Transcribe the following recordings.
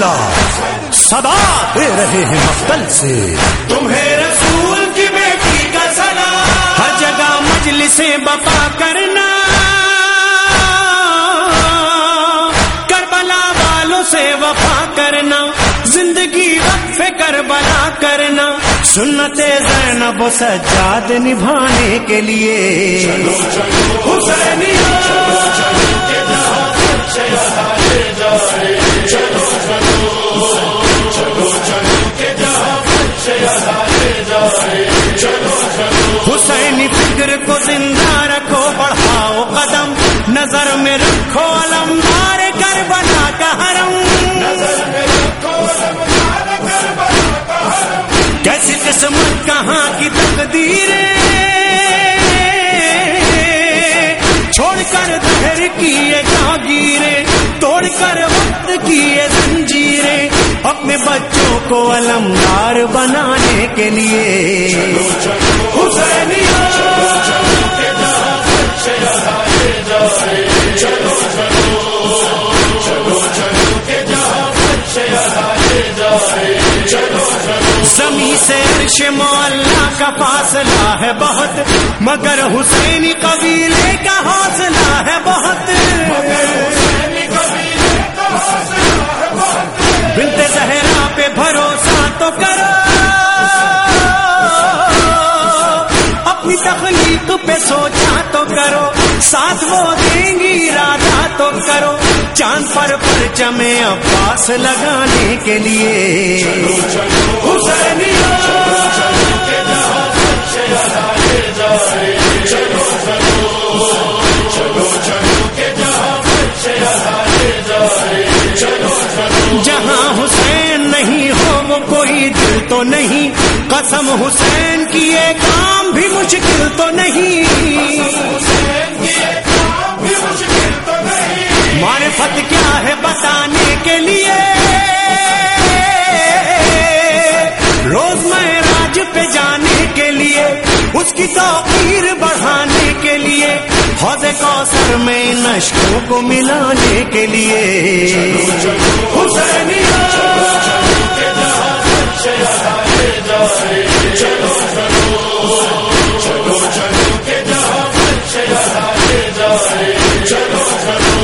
یا صدا دے رہے ہیں مقتل سے تمہیں رسول کی بیٹی کا سنا ہر جگہ مجلس بپا کرنا کربلا والوں سے وفا کرنا زندگی وقف کربلا کرنا سنت زینب سجاد نبھانے کے لیے حسین حسین فکر کو زندہ رکھو، بڑھاؤ قدم، نظر میں رکھو علمدار کر بنا کا حرم۔ کیسی قسمت، کہاں کی تقدیر؟ اپنے بچوں کو علمدار بنانے کے لیے۔ زمین سے عرش مولا کا فاصلہ ہے بہت، مگر حسینی قبیلے کا حوصلہ ہے بہت۔ تو کرو۔ چاند پر پرچمے عباس لگانے کے لیے۔ جہاں حسین نہیں ہو وہ کوئی دل تو نہیں۔ قسم حسین کی یہ کام بھی مشکل تو نہیں۔ میں نشکوں کو ملانے کے لیے۔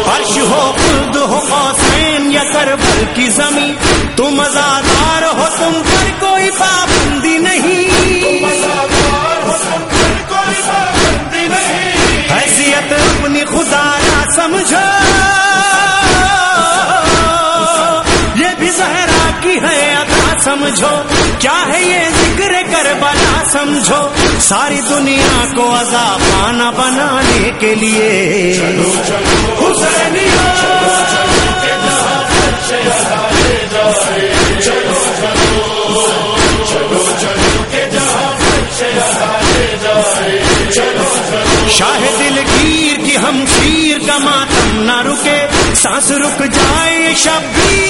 عرش ہو خود ہو حسین یا کربل کی زمین، تم ازادار کیا ہے یہ ذکر کر بنا سمجھو؟ ساری دنیا کو پانا بنانے کے لیے۔ شاہ دل گیر کی ہم شیر کا ماتم نہ رکے سانس رک جائے شبیر۔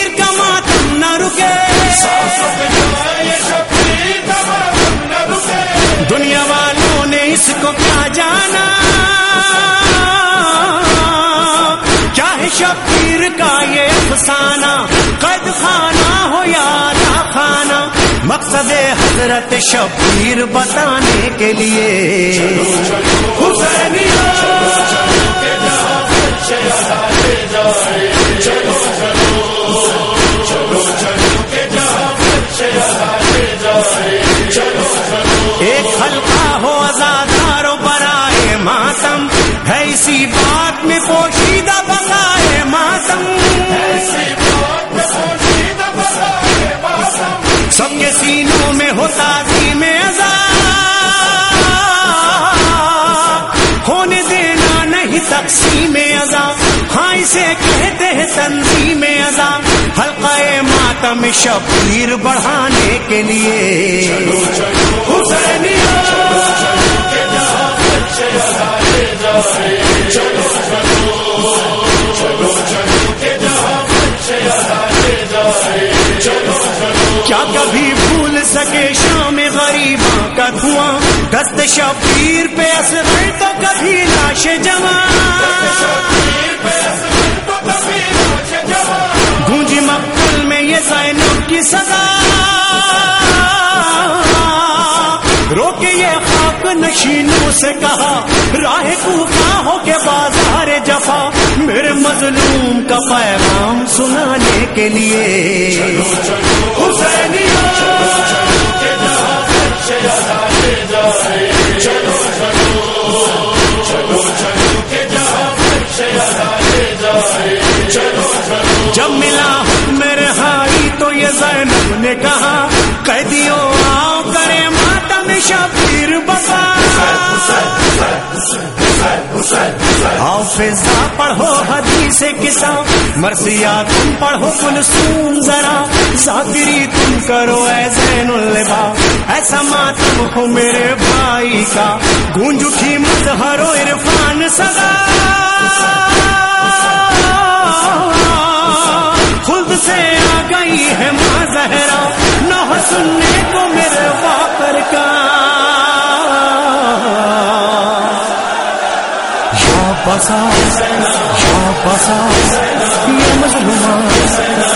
حضرت شبیر بتانے کے لیے۔ ایک ہونے کہتے ہیں تنظیم ازا حلقہ ماتم شبیر بڑھانے کے لیے۔ کیا کبھی بھول سکے شام غریباں کا دھواں؟ دست شبیر پہ اثر تو کبھی سے کہا، راہ کوفہ ہو کے بازار جفا، میرے مظلوم کا پیغام سنانے کے لیے. جب کسا مرثیہ تم پڑھو کلثوم ذرا۔ ذاکری تم کرو اے زین البا ایسا ماتم ہو میرے بھائی کا۔ گونج اٹھی مظہر و عرفان سدا خود سے آ گئی ہے ماں زہرا۔ نہ سننے بسا یا بسا یا